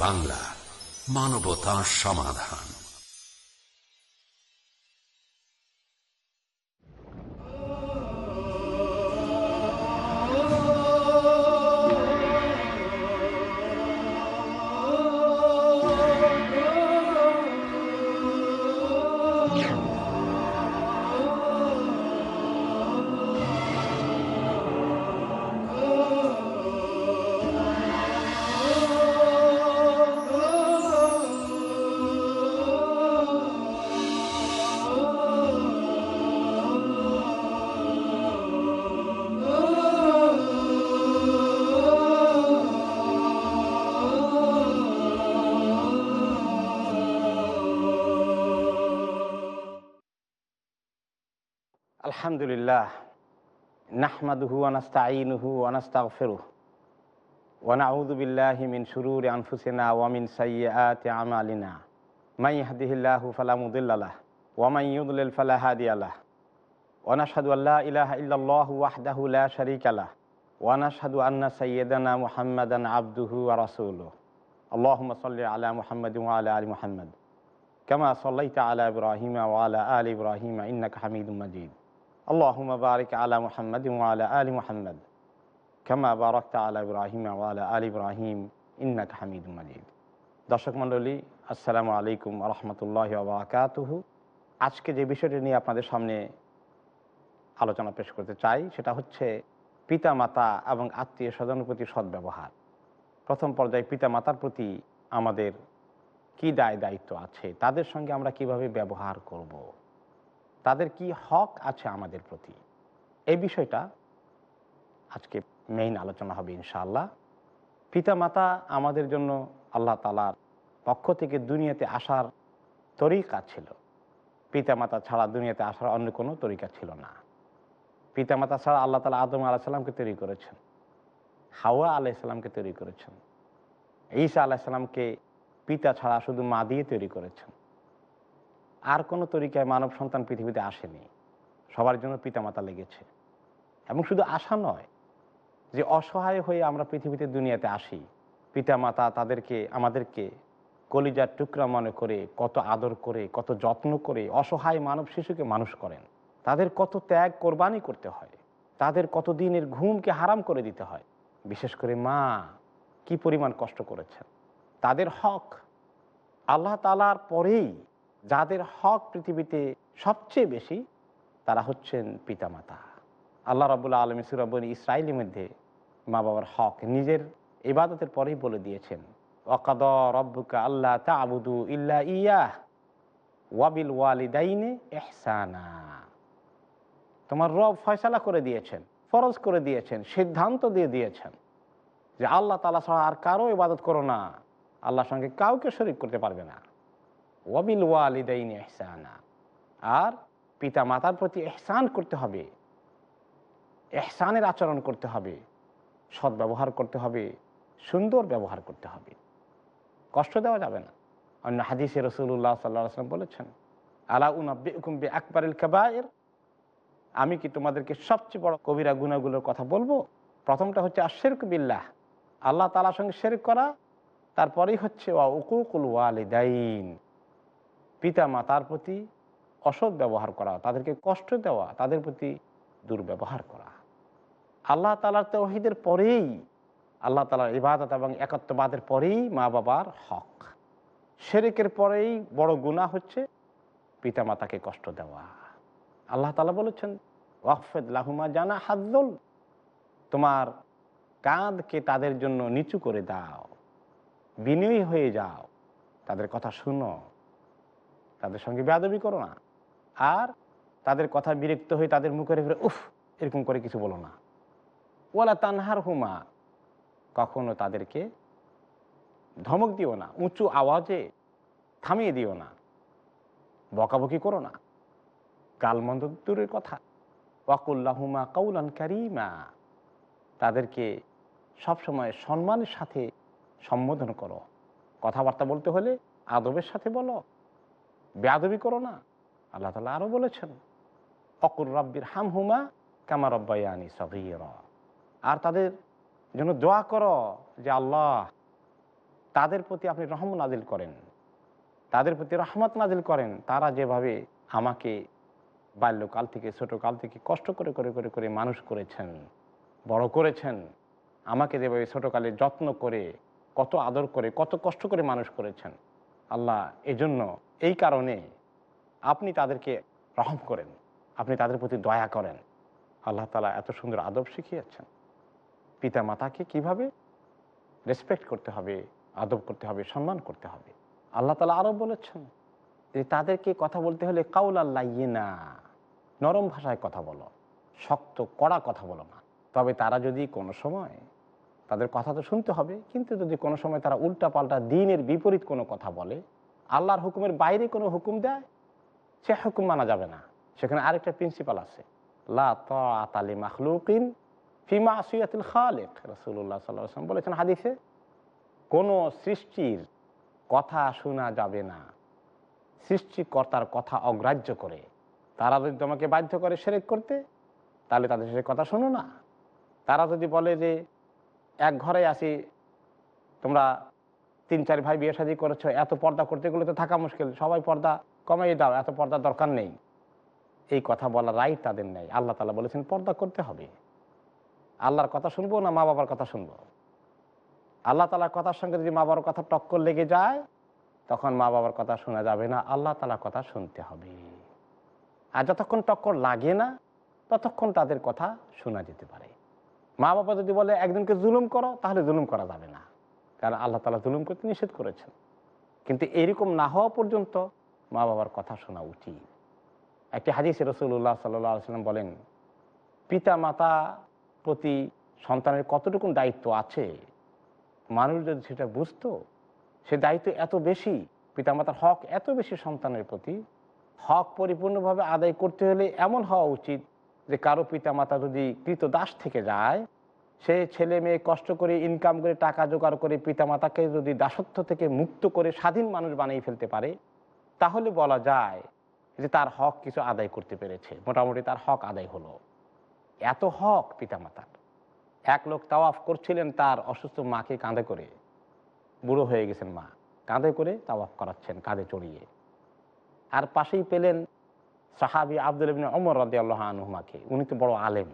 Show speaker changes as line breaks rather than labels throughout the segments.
বাংলা মানবতা সমাধান।
الحمد لله نحمده ونستعينه ونستغفره ونعوذ بالله من شرور أنفسنا ومن سيئات أعمالنا. من يهده الله فلا مضل له ومن يضلل فلا هادي له. ونشهد أن لا إله إلا الله وحده لا شريك له ونشهد أن سيدنا محمدا عبده ورسوله. اللهم صل على محمد وعلى آل محمد كما صليت على إبراهيم وعلى آل إبراهيم إنك حميد مجيد. আল্লাহমা বারিক আলা মুহাম্মদ আলা আলী মুহাম্মদ কামা বারকতা আলা ইব্রাহিম আলা আলী ইব্রাহিম ইন্নাক হামিদ মাজিদ দর্শক মণ্ডলী, আসসালামু আলাইকুম রহমতুল্লাহ আবরাকাতহু আজকে যে বিষয়টি নিয়ে আপনাদের সামনে আলোচনা পেশ করতে চাই, সেটা হচ্ছে পিতা মাতা এবং আত্মীয় স্বজনের প্রতি সদ্ব্যবহার। প্রথম পর্যায়ে পিতামাতার প্রতি আমাদের কি দায় দায়িত্ব আছে, তাদের সঙ্গে আমরা কীভাবে ব্যবহার করব? তাদের কি হক আছে আমাদের প্রতি? এই বিষয়টা আজকে মেইন আলোচনা হবে ইনশাআল্লাহ। পিতা মাতা আমাদের জন্য আল্লাহ তালার পক্ষ থেকে দুনিয়াতে আসার তরিকা ছিল। পিতা মাতা ছাড়া দুনিয়াতে আসার অন্য কোনো তরিকা ছিল না। পিতা মাতা ছাড়া আল্লাহ তালা আদম আলাহিসাল্লামকে তৈরি করেছেন। হাওয়া আলাহ আলাইসাল্লামকে তৈরি করেছেন। ঈসা আলাহিসাল্লামকে পিতা ছাড়া শুধু মা দিয়ে তৈরি করেছেন। আর কোনো তরিকায় মানব সন্তান পৃথিবীতে আসেনি। সবার জন্য পিতামাতা লেগেছে। এবং শুধু আশা নয়, যে অসহায় হয়ে আমরা পৃথিবীতে দুনিয়াতে আসি, পিতামাতা তাদেরকে, আমাদেরকে কলিজার টুকরা মনে করে, কত আদর করে, কত যত্ন করে অসহায় মানব শিশুকে মানুষ করেন। তাদের কত ত্যাগ কোরবানি করতে হয়। তাদের কত দিনের ঘুমকে হারাম করে দিতে হয়। বিশেষ করে মা কি পরিমাণ কষ্ট করেছেন। তাদের হক আল্লাহ তালার পরেই যাদের হক পৃথিবীতে সবচেয়ে বেশি, তারা হচ্ছেন পিতামাতা। আল্লাহ রবুল্লা আলমী সুরাবনী ইসরায়েলের মধ্যে মা বাবার হক নিজের ইবাদতের পরেই বলে দিয়েছেন অকাদ রব্বুকা আল্লাহ তাবুদু ইল্লা ইয়াহ ওয়াবিল ওয়ালিদাইনে এহসানা তোমার রব ফয়সালা করে দিয়েছেন, ফরজ করে দিয়েছেন, সিদ্ধান্ত দিয়ে দিয়েছেন যে আল্লাহ তালা ছাড়া আর কারও ইবাদত করো না। আল্লাহর সঙ্গে কাউকে শরিক করতে পারবে না। ওয়াবিল ওয়ালিদাইন এহসানা আর পিতা মাতার প্রতি এহসান করতে হবে। এহসানের আচরণ করতে হবে। সৎ ব্যবহার করতে হবে। সুন্দর ব্যবহার করতে হবে। কষ্ট দেওয়া যাবে না। অন্য হাদিসে রসুল্লাহ সাল্লাহ আসলাম বলেছেন, আলা উনব্বে আকবরুল কাবায়ের আমি কি তোমাদেরকে সবচেয়ে বড় কবিরা গুণাগুলোর কথা বলব? প্রথমটা হচ্ছে আশেরক বিল্লাহ। আল্লাহ তালার সঙ্গে শেরেক করা। তারপরেই হচ্ছে ওয়া উকুকুল ওয়ালিদাইন। পিতা মাতার প্রতি অসৎ ব্যবহার করা, তাদেরকে কষ্ট দেওয়া, তাদের প্রতি দুর্ব্যবহার করা। আল্লাহ তালার তহিদের পরেই, আল্লাহ তালার ইবাদত এবং একত্ববাদের পরেই মা বাবার হক। শেরেকের পরেই বড় গুণা হচ্ছে পিতামাতাকে কষ্ট দেওয়া। আল্লাহ তালা বলেছেন ওয়াকফেদ লাহুমা জানা হাদ্দুল তোমার কাঁধকে তাদের জন্য নিচু করে দাও, বিনয়ী হয়ে যাও। তাদের কথা শুনো তাদের সঙ্গে বেয়াদবি করো না। আর তাদের কথা বিরক্ত হয়ে তাদের মুখের উপরে উফ, এরকম করে কিছু বলো না। ওলা তানহার হুমা কখনো তাদেরকে ধমক দিও না, উঁচু আওয়াজে থামিয়ে দিও না। বকাবকি করো না। গালমন্দ দূরের কথা। ওয়াকুল্লাহুমা কৌলান কারিমা, তাদেরকে সবসময় সম্মানের সাথে সম্বোধন করো। কথাবার্তা বলতে হলে আদবের সাথে বলো। বেয়াদবি করো না। আল্লাহ তালা আরও বলেছেন অকুর রব্বির হাম হুমা কামা রব্বায়ানি সগির। আর তাদের জন্য দোয়া করো যে, আল্লাহ, তাদের প্রতি আপনি রহম নাজিল করেন। তাদের প্রতি রহমত নাজিল করেন। তারা যেভাবে আমাকে বাল্যকাল থেকে, ছোটোকাল থেকে কষ্ট করে করে করে করে মানুষ করেছেন, বড় করেছেন, আমাকে যেভাবে ছোটোকালে যত্ন করে, কত আদর করে, কত কষ্ট করে মানুষ করেছেন, আল্লাহ, এজন্য এই কারণে আপনি তাদেরকে রহম করেন, আপনি তাদের প্রতি দয়া করেন। আল্লাহ তালা এত সুন্দর আদব শিখিয়েছেন। পিতা মাতাকে কীভাবে রেসপেক্ট করতে হবে, আদব করতে হবে, সম্মান করতে হবে? আল্লাহ তালা আরও বলেছেন যে তাদেরকে কথা বলতে হলে কাউল আল্লাহ না নরম ভাষায় কথা বলো, শক্ত, কড়া কথা বলো না। তবে তারা যদি কোনো সময় তাদের কথা তো শুনতে হবে, কিন্তু যদি কোনো সময় তারা উল্টা পাল্টা দিনের বিপরীত কোনো কথা বলে আল্লাহর হুকুমের বাইরে কোনো হুকুম দেয়, সে হুকুম মানা যাবে না। সেখানে আরেকটা প্রিন্সিপাল আছে। লা তালি ফিমা আসিয়াতুল খালেক। রসুল্লাহ সাল্লাম বলেছেন হাদিসে, কোনো সৃষ্টির কথা শোনা যাবে না। সৃষ্টিকর্তার কথা অগ্রাহ্য করে। তারা যদি তোমাকে বাধ্য করে সেরেক করতে, তাহলে তাদের সে কথা শোনো না। তারা যদি বলে যে, এক ঘরে আসি, তোমরা তিন, চার ভাই বিয়ে শাদি করেছ, এত পর্দা করতে গেলে তো থাকা মুশকিল। সবাই পর্দা কমাই দাও, এত পর্দা দরকার নেই। এই কথা বলার রাইট তাদের নেই। আল্লাহ তালা বলেছেন, পর্দা করতে হবে। আল্লাহর কথা শুনব না মা বাবার কথা শুনব? আল্লাহ তালার কথার সঙ্গে যদি মা বাবার কথা টক্কর লেগে যায়, তখন মা বাবার কথা শোনা যাবে না। আল্লাহ তালার কথা শুনতে হবে। আর যতক্ষণ টক্কর লাগে না, ততক্ষণ তাদের কথা শোনা যেতে পারে। মা বাবা যদি বলে, একজনকে জুলুম করো, তাহলে জুলুম করা যাবে না। কারণ আল্লাহ তালা জুলুম করতে নিষেধ করেছেন। কিন্তু এরকম না হওয়া পর্যন্ত মা বাবার কথা শোনা উচিত। একটি হাদিস রসুল্লাহ সাল্লাম বলেন, পিতা মাতা প্রতি সন্তানের কতটুকু দায়িত্ব আছে? মানুষ যদি সেটা বুঝতো, সে দায়িত্ব এত বেশি পিতামাতার হক এত বেশি সন্তানের প্রতি, হক পরিপূর্ণভাবে আদায় করতে হলে এমন হওয়া উচিত যে কারও পিতামাতা যদি কৃত দাস থেকে যায় সে ছেলে মেয়ে কষ্ট করে ইনকাম করে, টাকা জোগাড় করে, পিতামাতাকে যদি দাসত্ব থেকে মুক্ত করে স্বাধীন মানুষ বানিয়ে ফেলতে পারে, তাহলে বলা যায় যে তার হক কিছু আদায় করতে পেরেছে। মোটামুটি তার হক আদায় হলো। এত হক পিতামাতার। এক লোক তাওয়াফ করছিলেন, তার অসুস্থ মাকে কাঁধে করে। বুড়ো হয়ে গেছেন মা। কাঁধে করে তাওয়াফ করাচ্ছেন, কাঁধে চড়িয়ে। আর পাশেই পেলেন সাহাবি আব্দুল ইবিন অমর রাদি আল্লাহ আনহুমাকে। উনি তো বড় আলেম।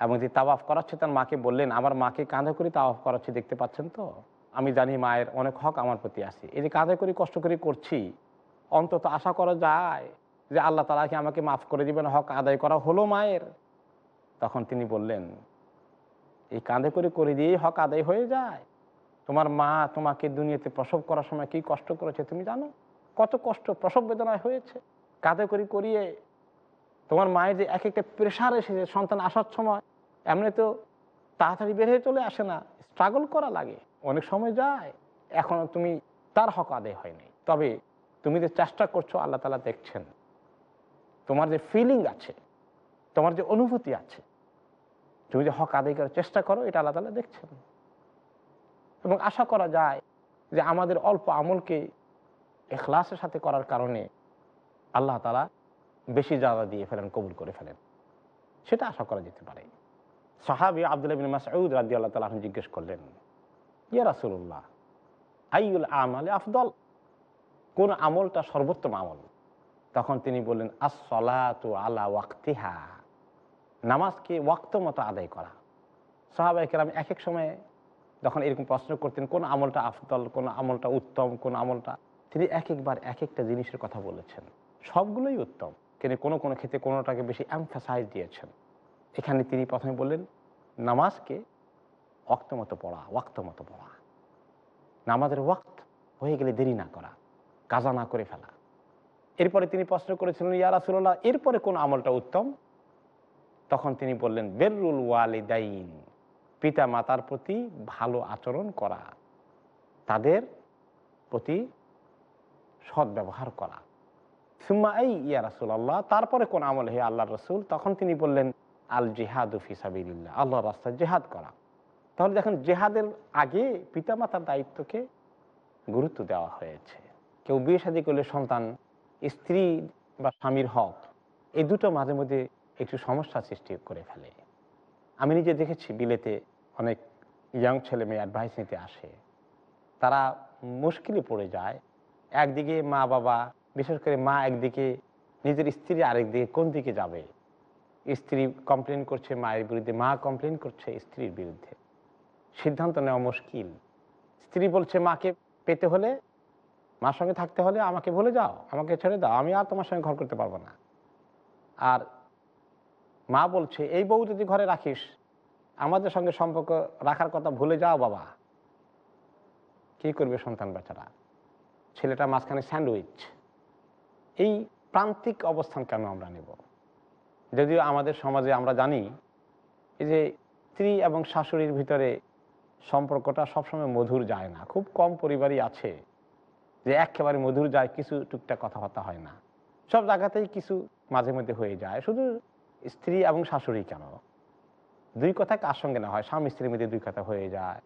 এবং যে তাওয়াফ করাচ্ছে, তার মাকে বললেন, আমার মাকে কাঁধে করে তাওয়াফ করাচ্ছে, দেখতে পাচ্ছেন তো? আমি জানি মায়ের অনেক হক আমার প্রতি আছে। এই যে কাঁধে করে কষ্ট করে করছি, অন্তত আশা করা যায় যে আল্লাহ তালাকে আমাকে মাফ করে দিবেন, হক আদায় করা হলো মায়ের? তখন তিনি বললেন, এই কাঁধে করে করে দিয়েই হক আদায় হয়ে যায়। তোমার মা তোমাকে দুনিয়াতে প্রসব করার সময় কি কষ্ট করেছে তুমি জানো? কত কষ্ট, প্রসব বেদনায় হয়েছে। কাঁধে করে করিয়ে তোমার মায়ের যে এক একটা প্রেশার এসেছে সন্তান আসার সময়, এমনি তো তাড়াতাড়ি বের হয়ে চলে আসে না স্ট্রাগল করা লাগে। অনেক সময় যায়, এখনও তুমি তার হক আদায় হয়নি। তবে তুমি যে চেষ্টা করছ, আল্লাহ তালা দেখছেন। তোমার যে ফিলিং আছে, তোমার যে অনুভূতি আছে, তুমি যে হক আদায় করার চেষ্টা করো, এটা আল্লাহ তালা দেখছেন। এবং আশা করা যায় যে আমাদের অল্প আমলকে এখলাসের সাথে করার কারণে আল্লাহ তালা বেশি জাদা দিয়ে ফেলেন, কবুল করে ফেলেন। সেটা আশা করা যেতে পারে। সাহাবি আবদুল্লাহ বিন মাসউদ রাদি আল্লাহ তালা জিজ্ঞেস করলেন, ইয়া রাসুল্লাহ আইউল আমলে আফদল? কোন আমলটা সর্বোত্তম আমল? তখন তিনি বললেন আসলাতু আলা ওয়াক্তিহা, নামাজকে ওয়াক্ত মতো আদায় করা। সাহাবাই কেরাম এক এক সময়ে যখন এরকম প্রশ্ন করতেন, কোন আমলটা আফদল, কোন আমলটা উত্তম, কোন আমলটা? তিনি এক একবার এক একটা জিনিসের কথা বলেছেন। সবগুলোই উত্তম। কিন্তু কোনো কোনো ক্ষেত্রে কোনোটাকে বেশি এমফাসাইজ দিয়েছেন। এখানে তিনি প্রথমে বললেন, নামাজকে ওয়াক্ত মতো পড়া ওয়াক্ত মতো পড়া। নামাজের ওয়াক্ত হয়ে গেলে দেরি না করা, কাজা না করে ফেলা। এরপরে তিনি প্রশ্ন করেছিলেন, ইয়া রাসুল্লাহ এরপরে কোন আমলটা উত্তম? তখন তিনি বললেন, বেররুল ওয়ালিদাইন পিতা মাতার প্রতি ভালো আচরণ করা, তাদের প্রতি সদ্ব্যবহার করা। সুম্মা এই, ইয়া রাসুল্লাহ তারপরে কোন আমল হে আল্লাহ রসুল? তখন তিনি বললেন, আল জেহাদ ফিসাবিল্লা আল্লাহ রাস্তায় জেহাদ করা। তাহলে দেখেন, জেহাদের আগে পিতামাতার দায়িত্বকে গুরুত্ব দেওয়া হয়েছে। কেউ বিয়ে শাদী করলে সন্তান, স্ত্রী বা স্বামীর হক, এই দুটো মাঝে মধ্যে একটু সমস্যা সৃষ্টি করে ফেলে। আমি নিজে দেখেছি, বিলেতে অনেক ইয়াং ছেলে মেয়ে অ্যাডভাইস নিতে আসে। তারা মুশকিলে পড়ে যায়। একদিকে মা বাবা বিশেষ করে মা একদিকে, নিজের স্ত্রী আরেকদিকে কোন দিকে যাবে? স্ত্রী কমপ্লেন করছে মায়ের বিরুদ্ধে, মা কমপ্লেন করছে স্ত্রীর বিরুদ্ধে। সিদ্ধান্ত নেওয়া মুশকিল। স্ত্রী বলছে, মাকে পেতে হলে, মার সঙ্গে থাকতে হলে আমাকে ভুলে যাও, আমাকে ছেড়ে দাও, আমি আর তোমার সঙ্গে ঘর করতে পারব না। আর মা বলছে, এই বউ যদি ঘরে রাখিস, আমাদের সঙ্গে সম্পর্ক রাখার কথা ভুলে যাও বাবা। কি করবে সন্তান বেচারা? ছেলেটা মাঝখানে স্যান্ডউইচ। এই প্রান্তিক অবস্থান কেন আমরা নেব? যদিও আমাদের সমাজে আমরা জানি যে স্ত্রী এবং শাশুড়ির ভিতরে সম্পর্কটা সবসময় মধুর যায় না। খুব কম পরিবারই আছে যে একেবারে মধুর যায়, কিছু টুকটাক কথাবার্তা হয় না। সব জায়গাতেই কিছু মাঝে মধ্যে হয়ে যায়। শুধু স্ত্রী এবং শাশুড়ি কেন? দুই কথা কার সঙ্গে না হয়? স্বামী স্ত্রীর মধ্যে দুই কথা হয়ে যায়,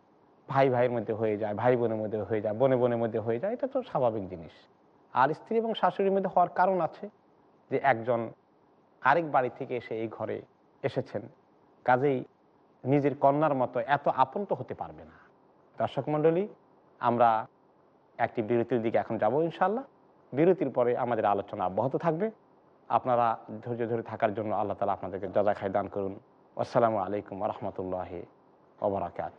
ভাই ভাইয়ের মধ্যে হয়ে যায়, ভাই বোনের মধ্যে হয়ে যায়, বোনে বোনের মধ্যে হয়ে যায়, এটা তো স্বাভাবিক জিনিস। আর স্ত্রী এবং শাশুড়ির মধ্যে হওয়ার কারণ আছে যে একজন আরেক বাড়ি থেকে এসে এই ঘরে এসেছেন। কাজেই নিজের কন্যার মতো এত আপন তো হতে পারবে না। দর্শক মণ্ডলী, আমরা একটি বিরতির দিকে এখন যাব ইনশাল্লাহ বিরতির পরে আমাদের আলোচনা অব্যাহত থাকবে। আপনারা ধৈর্য ধরে থাকার জন্য আল্লাহ তালা আপনাদেরকে যজা খাই দান করুন। আসসালামু আলাইকুম রহমতুল্লাহ ওবরাকাত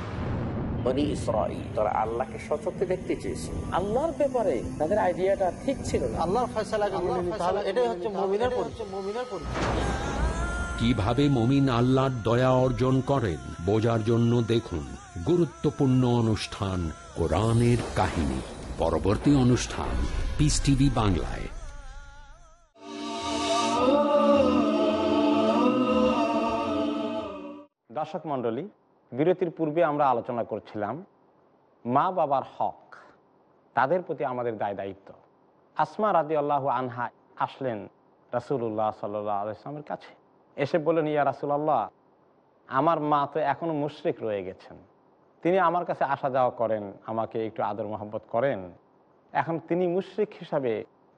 বনি ইসরাইল তারা আল্লাহকে সচক্ষে দেখতে চেয়েছে আল্লাহর ব্যাপারে তাদের আইডিয়াটা ঠিক ছিল না।
আল্লাহর হবে এটাই হচ্ছে মুমিনের পরিচয়। মুমিনের পরিচয়।
কীভাবে মমিন আল্লাহর দয়া অর্জন করেন বোঝার জন্য দেখুন গুরুত্বপূর্ণ অনুষ্ঠান কোরআনের কাহিনী। পরবর্তী অনুষ্ঠান পিস টিভি বাংলায়।
দর্শক মণ্ডলী বিরতির পূর্বে আমরা আলোচনা করছিলাম মা বাবার হক, তাদের প্রতি আমাদের দায় দায়িত্ব। আসমা রাদি আল্লাহ আনহা আসলেন রাসুল্লাহ সাল্লাহ আলাইসলামের কাছে। এসে বললেন, ইয়া রাসুলাল্লাহ, আমার মা তো এখনও মুশরিক রয়ে গেছেন। তিনি আমার কাছে আসা যাওয়া করেন, আমাকে একটু আদর মোহাম্মত করেন। এখন তিনি মুশরিক হিসাবে,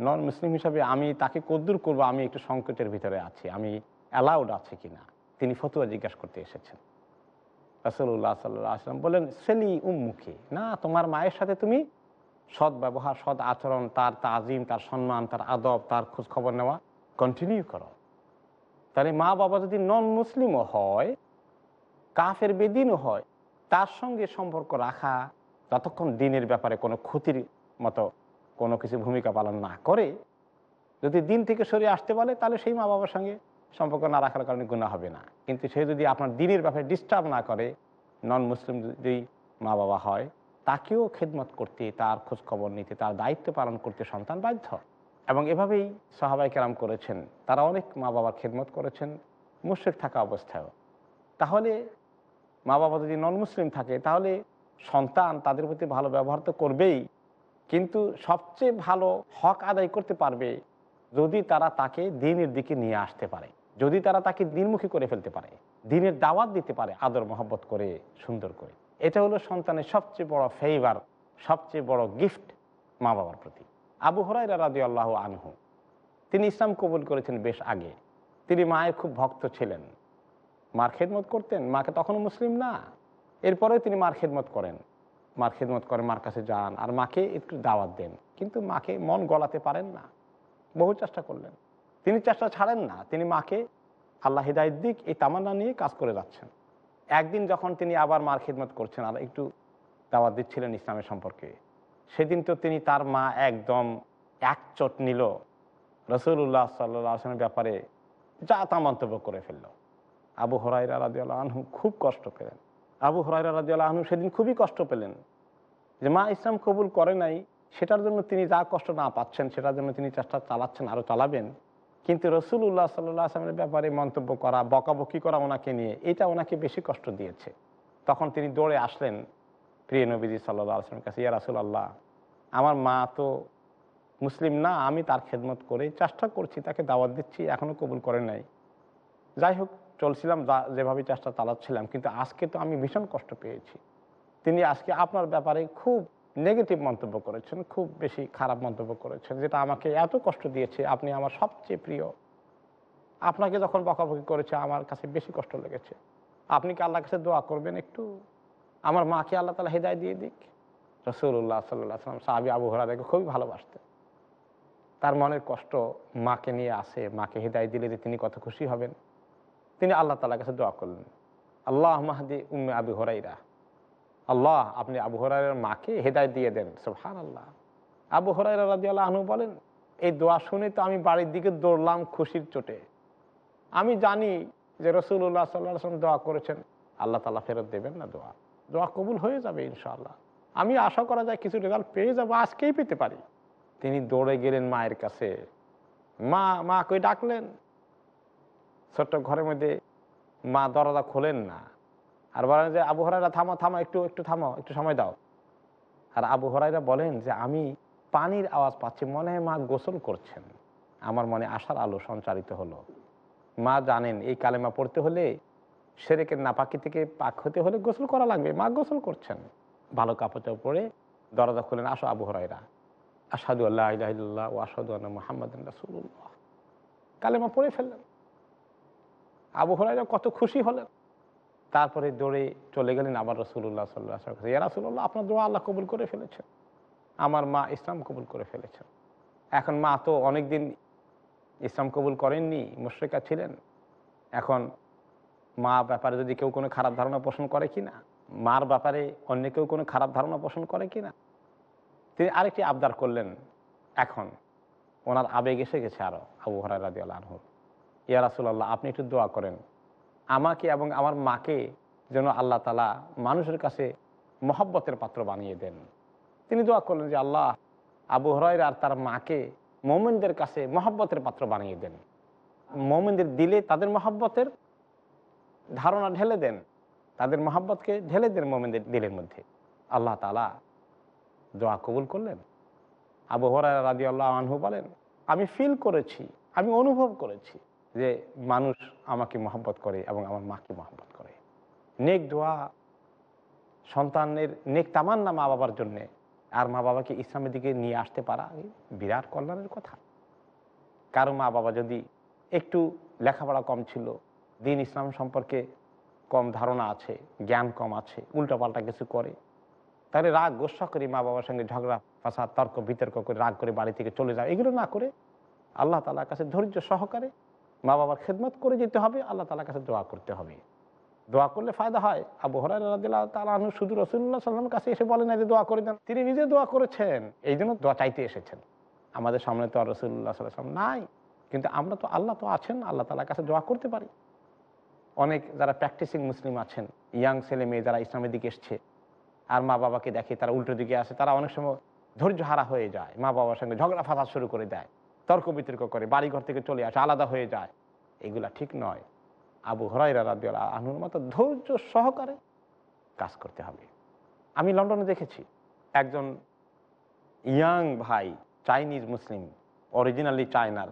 নন মুসলিম হিসাবে আমি তাকে কদ্দুর করব, আমি একটু সংকটের ভিতরে আছি, আমি অ্যালাউড আছে কিনা? তিনি ফতুয়া জিজ্ঞাসা করতে এসেছেন। রাসুল্লাহ সাল্লাহ আসলাম বলেন, সেলি উম্মুখী না, তোমার মায়ের সাথে তুমি সৎ ব্যবহার, সৎ আচরণ, তার তাজিম, তার সম্মান, তার আদব, তার খোঁজ খবর নেওয়া কন্টিনিউ করো। তাহলে মা বাবা যদি নন মুসলিমও হয়, কাফের বেদিনও হয়, তার সঙ্গে সম্পর্ক রাখা যতক্ষণ দিনের ব্যাপারে কোনো ক্ষতির মতো কোনো কিছু ভূমিকা পালন না করে, যদি দিন থেকে সরে আসতে বলে, তাহলে সেই মা বাবার সঙ্গে সম্পর্ক না রাখার কারণে গুণা হবে না। কিন্তু সে যদি আপনার দিনের ব্যাপারে ডিস্টার্ব না করে নন মুসলিম যদি মা বাবা হয়, তাকেও খেদমত করতে, তার খোঁজ খবর নিতে, তার দায়িত্ব পালন করতে সন্তান বাধ্য। এবং এভাবেই সাহাবাই কেরাম করেছেন। তারা অনেক মা বাবার খেদমত করেছেন, মুশ্রিক থাকা অবস্থায়ও। তাহলে মা বাবা যদি নন মুসলিম থাকে, তাহলে সন্তান তাদের প্রতি ভালো ব্যবহার তো করবেই। কিন্তু সবচেয়ে ভালো হক আদায় করতে পারবে যদি তারা তাকে দিনের দিকে নিয়ে আসতে পারে। যদি তারা তাকে দিনমুখী করে ফেলতে পারে, দিনের দাওয়াত দিতে পারে, আদর, মহব্বত করে, সুন্দর করে। এটা হলো সন্তানের সবচেয়ে বড় ফেইবার সবচেয়ে বড় গিফট মা বাবার প্রতি। আবু হরাই রাদি আল্লাহ আনহু, তিনি ইসলাম কবুল করেছেন বেশ আগে। তিনি মায়ের খুব ভক্ত ছিলেন। মার খেদমত করতেন, মাকে তখনও মুসলিম না। এরপরেও তিনি মার খেদমত করেন। মার খেদমত করেন মার কাছে যান আর মাকে একটু দাওয়াত দেন। কিন্তু মাকে মন গলাতে পারেন না। বহু চেষ্টা করলেন। তিনি চেষ্টা ছাড়েন না। তিনি মাকে আল্লাহ হিদায়ত দিক, এই তামান্না নিয়ে কাজ করে যাচ্ছেন। একদিন যখন তিনি আবার মার খেদমত করছেন, আর একটু দাওয়াত দিচ্ছিলেন ইসলামের সম্পর্কে, সেদিন তো তিনি তার মা একদম এক চট নিল। রসুল্লাহ সাল্লাহ আসলামের ব্যাপারে যা তা মন্তব্য করে ফেলল। আবু হরাইরা রাজিউল্লাহ আনহু খুব কষ্ট পেলেন। আবু হরাইরা রাজিউল্লাহ আনহু সেদিন খুবই কষ্ট পেলেন যে মা ইসলাম কবুল করে নাই, সেটার জন্য তিনি যা কষ্ট না পাচ্ছেন, সেটার জন্য তিনি চেষ্টা চালাচ্ছেন আরও চালাবেন। কিন্তু রসুল্লাহ সাল্লাহ আসলামের ব্যাপারে মন্তব্য করা, বকাবকি করা ওনাকে নিয়ে, এটা ওনাকে বেশি কষ্ট দিয়েছে। তখন তিনি দৌড়ে আসলেন প্রিয় নবীজি সাল্লাহ আসলামের কাছে, ইয়া রাসুল আল্লাহ আমার মা তো মুসলিম না, আমি তার খেদমত করে চেষ্টা করছি, তাকে দাওয়াত দিচ্ছি এখনও কবুল করে নাই। যাই হোক, চলছিলাম যেভাবে চেষ্টা চালাচ্ছিলাম, কিন্তু আজকে তো আমি ভীষণ কষ্ট পেয়েছি। তিনি আজকে আপনার ব্যাপারে খুব নেগেটিভ মন্তব্য করেছেন, খুব বেশি খারাপ মন্তব্য করেছেন, যেটা আমাকে এত কষ্ট দিয়েছে, আপনি আমার সবচেয়ে প্রিয়। আপনাকে যখন বকাবকি করেছে, আমার কাছে বেশি কষ্ট লেগেছে। আপনি কি আল্লাহ কাছে দোয়া করবেন একটু? আমার মাকে আল্লাহ তালা হেদায় দিয়ে দিক। রসুল্লাহ সাল্লাহ সাল্লাম সাহাবি আবু হরাকে খুবই ভালোবাসতেন। তার মনের কষ্ট মাকে নিয়ে আসে, মাকে হেদায় দিলে যে তিনি কত খুশি হবেন। তিনি আল্লাহ তালার কাছে দোয়া করলেন। আল্লাহ মাহাদি উম্মে আবু হরাইরা আল্লাহ, আপনি আবু হরাইরার মাকে হেদায় দিয়ে দেন। সুবহান আল্লাহ আবু হরাই রাজি আল্লাহ আনহু বলেন, এই দোয়া শুনে তো আমি বাড়ির দিকে দৌড়লাম খুশির চোটে। আমি জানি যে রসুল্লাহ সাল্লাহ আসলাম দোয়া করেছেন। আল্লাহ তালা ফেরত দেবেন না দোয়া। দোয়া কবুল হয়ে যাবে ইনশাআল্লাহ। আমি আশা করা যায় কিছু রেজাল্ট পেয়ে যাব, আজকেই পেতে পারি। তিনি দৌড়ে গেলেন মায়ের কাছে। মা মা কই ডাকলেন? ছোট্ট ঘরের মধ্যে মা দরজা খোলেন না। আর বলেন যে আবু হরাইরা থামো থামো, একটু একটু থামো, একটু সময় দাও। আর আবু হরাইরা বলেন যে, আমি পানির আওয়াজ পাচ্ছি, মনে হয় মা গোসল করছেন। আমার মনে আশার আলো সঞ্চারিত হলো। মা জানেন এই কালেমা পড়তে হলে সেরেকের নাপাকি থেকে পাক হতে হলে গোসল করা লাগবে। মা গোসল করছেন। ভালো কাপড় পরে দরজা খুলেন, আসো আবু হরাইরা আসাদু আল্লাহ ও আসাদু আল্লাহ মোহাম্মদ রাসুল্লাহ কালেমা পড়ে ফেললেন। আবু হরাইরা কত খুশি হলেন। তারপরে দৌড়ে চলে গেলেন আবার রসুল্লাহ সাল্লাহ ইয়া রাসুল্লাহ আপনার দোয়া আল্লাহ কবুল করে ফেলেছেন। আমার মা ইসলাম কবুল করে ফেলেছেন। এখন মা তো অনেক দিন ইসলাম কবুল করেননি, মুশ্রিকা ছিলেন। এখন মা ব্যাপারে যদি কেউ কোনো খারাপ ধারণা পোষণ করে কি না মার ব্যাপারে অন্য কেউ কোনো খারাপ ধারণা পোষণ করে কি না তিনি আরেকটি আবদার করলেন এখন। ওনার আবেগ এসে গেছে আরও আবু হরাই রাজি আল্লাহ ইয়া রাসুল্লাহ আপনি একটু দোয়া করেন। আমাকে এবং আমার মাকে যেন আল্লাহ তালা মানুষের কাছে মহব্বতের পাত্র বানিয়ে দেন। তিনি দোয়া করলেন যে, আল্লাহ, আবু হরাইর আর তার মাকে মোমেনদের কাছে মহব্বতের পাত্র বানিয়ে দেন। মোমেনদের দিলে তাদের মহব্বতের ধারণা ঢেলে দেন। তাদের মহাব্বতকে ঢেলে দেন মোমেনদের দিলের মধ্যে। আল্লাহ তালা দোয়া কবুল করলেন। আবু হরাই রাজি আল্লাহ আনহু বলেন, আমি ফিল করেছি, আমি অনুভব করেছি। যে মানুষ আমাকে মহব্বত করে এবং আমার মাকে মহব্বত করে। নেক দোয়া সন্তানের নেক তামান্না মা বাবার জন্যে। আর মা বাবাকে ইসলামের দিকে নিয়ে আসতে পারা বিরাট কল্যাণের কথা। কারও মা বাবা যদি একটু লেখাপড়া কম ছিল, দিন ইসলাম সম্পর্কে কম ধারণা আছে, জ্ঞান কম আছে, উল্টাপাল্টা কিছু করে, তাহলে রাগ, গোসা করে মা বাবার সঙ্গে ঝগড়া ফাঁসা তর্ক, বিতর্ক করে, রাগ করে বাড়ি থেকে চলে যায় এগুলো না করে আল্লাহ তালার কাছে ধৈর্য সহকারে মা বাবার খেদমত করে যেতে হবে, আল্লাহ তালার কাছে দোয়া করতে হবে। দোয়া করলে ফায়দা হয়। আবু হরাই তালু শুধু রসুল্লাহ সাল্লামের কাছে এসে বলেন যে দোয়া করে দেন। তিনি নিজে দোয়া করেছেন। এই জন্য দোয়া চাইতে এসেছেন। আমাদের সামনে তো আর রসুল্লাহ সাল্লাম নাই। কিন্তু আমরা তো আল্লাহ তো আছেন, আল্লাহ তালার কাছে দোয়া করতে পারি। অনেক যারা প্র্যাকটিসিং মুসলিম আছেন, ইয়াং ছেলে মেয়ে যারা ইসলামের দিকে এসছে, আর মা বাবাকে দেখে তারা উল্টো দিকে আসে, তারা অনেক সময় ধৈর্য হারা হয়ে যায়। মা বাবার সঙ্গে ঝগড়া ফাঁসা শুরু করে দেয়। তর্ক বিতর্ক করে, বাড়িঘর থেকে চলে আসে, আলাদা হয়ে যায়। এগুলা ঠিক নয়। আবু হরাইরা রাদিয়াল আহনুর মতো ধৈর্য সহকারে কাজ করতে হবে। আমি লন্ডনে দেখেছি, একজন ইয়াং ভাই, চাইনিজ মুসলিম অরিজিনালি চায়নার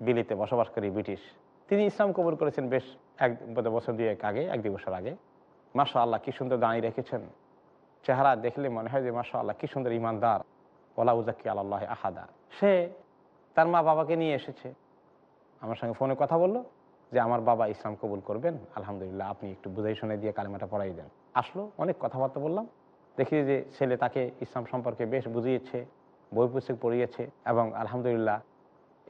বিলিতে বসবাস করি, ব্রিটিশ। তিনি ইসলাম কবর করেছেন বেশ এক বছর দুয়েক আগে, এক দুই বছর আগে। মাসা আল্লাহ কি সুন্দর দাঁড়িয়ে রেখেছেন। চেহারা দেখলে মনে হয় যে মাসা আল্লাহ কি সুন্দর ইমানদার। ওলা উজাক্কি আল্লাহ আহাদা। সে তার মা বাবাকে নিয়ে এসেছে। আমার সঙ্গে ফোনে কথা বলল যে, আমার বাবা ইসলাম কবুল করবেন? আলহামদুলিল্লাহ, আপনি একটু বুঝাই শুনে দিয়ে কালিমাটা পড়াই দেন। আসলো, অনেক কথাবার্তা বললাম। দেখি যে ছেলে তাকে ইসলাম সম্পর্কে বেশ বুঝিয়েছে, বই পুস্তক পড়িয়েছে এবং আলহামদুলিল্লাহ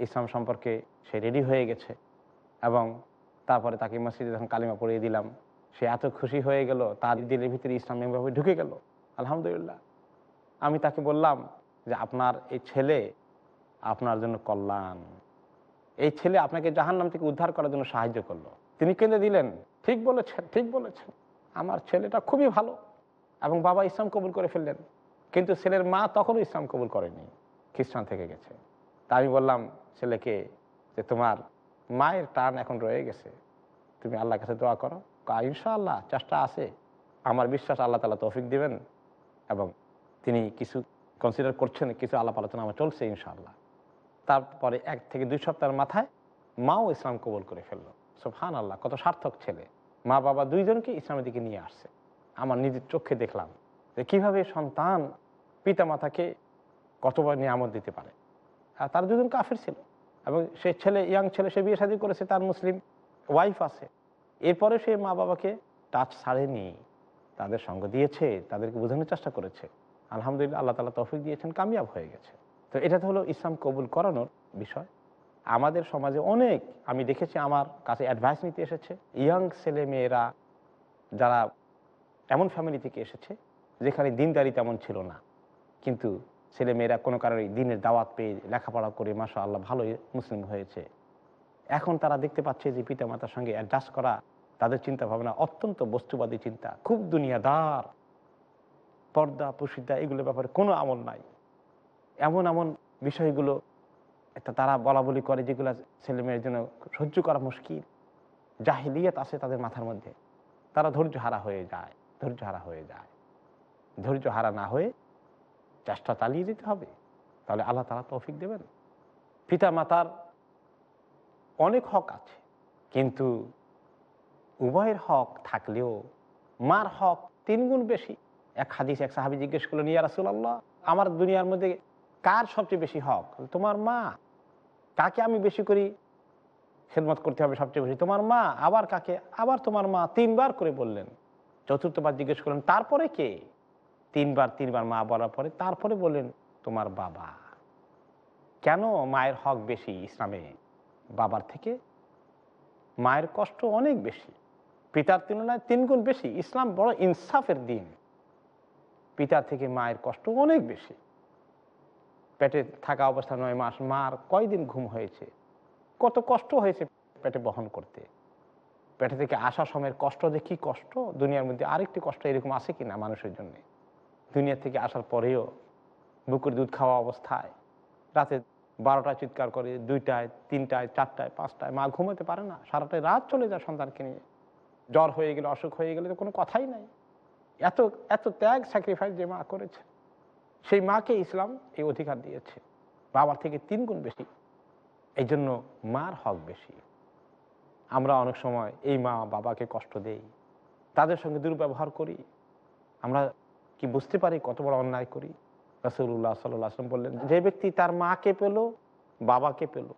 ইসলাম সম্পর্কে সে রেডি হয়ে গেছে এবং তারপরে তাকে মসজিদে যখন কালিমা পড়িয়ে দিলাম, সে এত খুশি হয়ে গেল, তার দিলের ভিতরে ইসলাম এভাবে ঢুকে গেল। আলহামদুলিল্লাহ। আমি তাকে বললাম যে, আপনার এই ছেলে আপনার জন্য কল্যাণ। এই ছেলে আপনাকে জাহান্নাম থেকে উদ্ধার করার জন্য সাহায্য করল। তিনি কেঁদে দিলেন, ঠিক বলেছেন ঠিক বলেছেন। আমার ছেলেটা খুবই ভালো এবং বাবা ইসলাম কবুল করে ফেললেন। কিন্তু ছেলের মা তখনও ইসলাম কবুল করেনি, খ্রিস্টান থেকে গেছে। তা আমি বললাম, ছেলেকে, যে তোমার মায়ের টান এখন রয়ে গেছে, তুমি আল্লাহর কাছে দোয়া করো। ইনশাআল্লাহ, চেষ্টা আছে। আমার বিশ্বাস আল্লাহ তালা তৌফিক দিবেন এবং তিনি কিছু কনসিডার করছেন, কিছু আলাপ আলোচনা আমার চলছে ইনশাআল্লাহ। তারপরে এক থেকে দুই সপ্তাহের মাথায় মাও ইসলাম কবল করে ফেলল। সোফান আল্লাহ কত সার্থক ছেলে। মা বাবা দুইজনকে ইসলামের দিকে নিয়ে আসছে। আমার নিজের চোখে দেখলাম যে কীভাবে সন্তান পিতা মাতাকে কতবার নিয়ামত দিতে পারে। আর তার দুজন কাফের ছিল এবং সে ছেলে, ইয়াং ছেলে, সে বিয়ে শাদী করেছে, তার মুসলিম ওয়াইফ আছে। এরপরে সে মা বাবাকে টাচ ছাড়েনি। তাদের সঙ্গ দিয়েছে, তাদেরকে বোঝানোর চেষ্টা করেছে। আলহামদুলিল্লাহ, আল্লাহ তালা তৌফিক দিয়েছেন, কামিয়াব হয়ে গেছে। তো এটা তো হলো ইসলাম কবুল করানোর বিষয়। আমাদের সমাজে অনেক, আমি দেখেছি আমার কাছে অ্যাডভাইস নিতে এসেছে ইয়াং ছেলে মেয়েরা যারা এমন ফ্যামিলি থেকে এসেছে যেখানে দিনদারি তেমন ছিল না। কিন্তু ছেলে মেয়েরা কোনো কারণে দিনের দাওয়াত পেয়ে লেখাপড়া করে মাসা আল্লাহ ভালোই মুসলিম হয়েছে। এখন তারা দেখতে পাচ্ছে যে পিতা মাতার সঙ্গে অ্যাডজাস্ট করা তাদের চিন্তা ভাবনা অত্যন্ত বস্তুবাদী চিন্তা, খুব দুনিয়াদার। পর্দা প্রসিদ্ধা এগুলোর ব্যাপারে কোনো আমল নাই। এমন এমন বিষয়গুলো একটা তারা বলা বলি করে যেগুলো ছেলে মেয়ের জন্য সহ্য করা মুশকিল। জাহিলিয়াত আছে তাদের মাথার মধ্যে। তারা ধৈর্য হারা হয়ে যায়, ধৈর্য হারা হয়ে যায়। ধৈর্য হারা না হয়ে চেষ্টা চালিয়ে যেতে হবে। তাহলে আল্লাহ তালা তৌফিক দেবেন। পিতা মাতার অনেক হক আছে, কিন্তু উভয়ের হক থাকলেও মার হক তিন গুণ বেশি। এক হাদিস এক সাহাবি জিজ্ঞেস করলেন, ইয়া আমার দুনিয়ার মধ্যে কার সবচেয়ে বেশি হক? তোমার মা। কাকে আমি বেশি করি? খেদমত করতে হবে সবচেয়ে বেশি। তোমার মা। আবার কাকে? আবার তোমার মা। তিনবার করে বললেন। চতুর্থবার জিজ্ঞেস করলেন, তারপরে কে? তিনবার তিনবার মা বলার পরে তারপরে বললেন, তোমার বাবা। কেন মায়ের হক বেশি ইসলামে? বাবার থেকে মায়ের কষ্ট অনেক বেশি। পিতার তুলনায় তিন গুণ বেশি। ইসলাম বড় ইনসাফের দিন। পিতা থেকে মায়ের কষ্ট অনেক বেশি। পেটে থাকা অবস্থা নয় মাস। মার কয়দিন ঘুম হয়েছে? কত কষ্ট হয়েছে পেটে বহন করতে? পেটে থেকে আসা সময়ের কষ্ট যে কী কষ্ট? দুনিয়ার মধ্যে আরেকটি কষ্ট এরকম আছে কি না মানুষের জন্য? দুনিয়া থেকে আসার পরেও বুকুর দুধ খাওয়া অবস্থায় রাতে বারোটায় চিৎকার করে, দুইটায়, তিনটায়, চারটায়, পাঁচটায় মা ঘুমাতে পারে না। সারাটায় রাত চলে যায় সন্তানকে নিয়ে। জ্বর হয়ে গেলে, অসুখ হয়ে গেলে তো কোনো কথাই নাই। এত এত ত্যাগ স্যাক্রিফাইস যে মা করেছে। সেই মাকে ইসলাম এই অধিকার দিয়েছে। বাবার থেকে তিন গুণ বেশি। এই জন্য মার হক বেশি। আমরা অনেক সময় এই মা বাবাকে কষ্ট দেই, তাদের সঙ্গে দুর্ব্যবহার করি। আমরা কি বুঝতে পারি, কত বড় অন্যায় করি? রাসুল্লাহ সাল্লাম বললেন, যে ব্যক্তি তার মাকে পেল, বাবাকে পেল,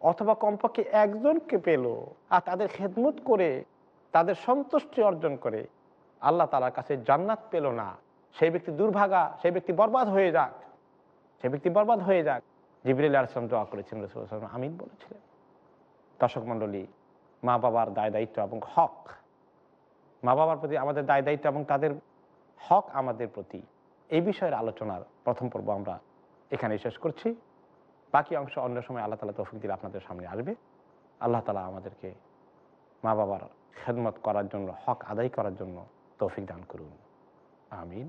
অথবা কমপক্ষে একজনকে পেল আর তাদের খেদমত করে, তাদের সন্তুষ্টি অর্জন করে, আল্লাহ তালার কাছে জান্নাত পেল না সেই ব্যক্তি দুর্ভাগা, সেই ব্যক্তি বরবাদ হয়ে যাক, সেই ব্যক্তি বরবাদ হয়ে যাক। জিবরিল আসলাম দোয়া করেছেন রসুল আমিন বলেছিলেন। দর্শক মণ্ডলী মা বাবার দায় দায়িত্ব এবং হক মা বাবার প্রতি আমাদের দায় দায়িত্ব এবং তাদের হক আমাদের প্রতি, এই বিষয়ের আলোচনার প্রথম পর্ব আমরা এখানে শেষ করছি। বাকি অংশ অন্য সময় আল্লাহ তালা তৌফিক দিলে আপনাদের সামনে আসবে। আল্লাহ তালা আমাদেরকে মা বাবার খেদমত করার জন্য, হক আদায় করার জন্য তৌফিক দান করুন। আমিন।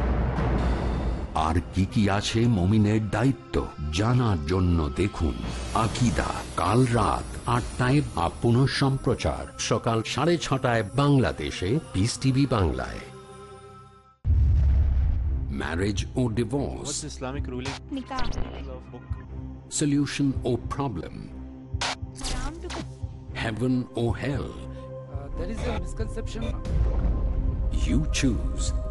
আর কি কি আছে মমিনের দায়িত্ব জানার জন্য দেখুন আকিদা কাল রাত আটটায় আপন সম্প্রচার সকাল সাড়ে ছটায় বাংলাদেশে পিস টিভি বাংলায়। ম্যারেজ ও ডিভোর্স ইসলামিক সলিউশন ও
problem heaven O help
you choose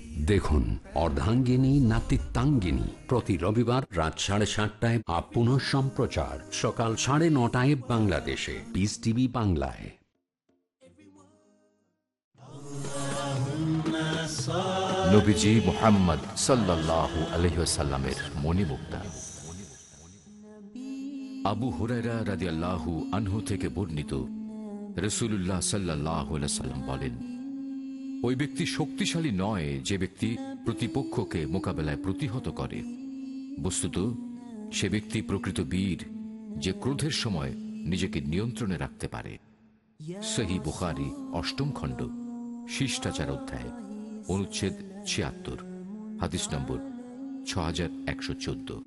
দেখুন অর্ধাঙ্গিনী, নাতিত্বাঙ্গিনী। প্রতি রবিবার রাত সাড়ে সাতটায় আপন সম্প্রচার। সকাল সাড়ে নটায় বাংলাদেশে। পিস টিভি বাংলায়।
আবু হুরাইরা আনহু থেকে বর্ণিত রসুল্লাহ সাল্লাহ সাল্লাম বলেন ওই ব্যক্তি শক্তিশালী নয়, যে ব্যক্তি প্রতিপক্ষকে মোকাবেলায় প্রতিহত করে। বস্তুত, সে ব্যক্তি প্রকৃত বীর, যে ক্রোধের সময় নিজেকে নিয়ন্ত্রণে রাখতে পারে। সহি বুখারি, অষ্টম খণ্ড, শিষ্টাচার অধ্যায়, অনুচ্ছেদ ছিয়াত্তর, হাদিস নম্বর ছ হাজার একশো চোদ্দ।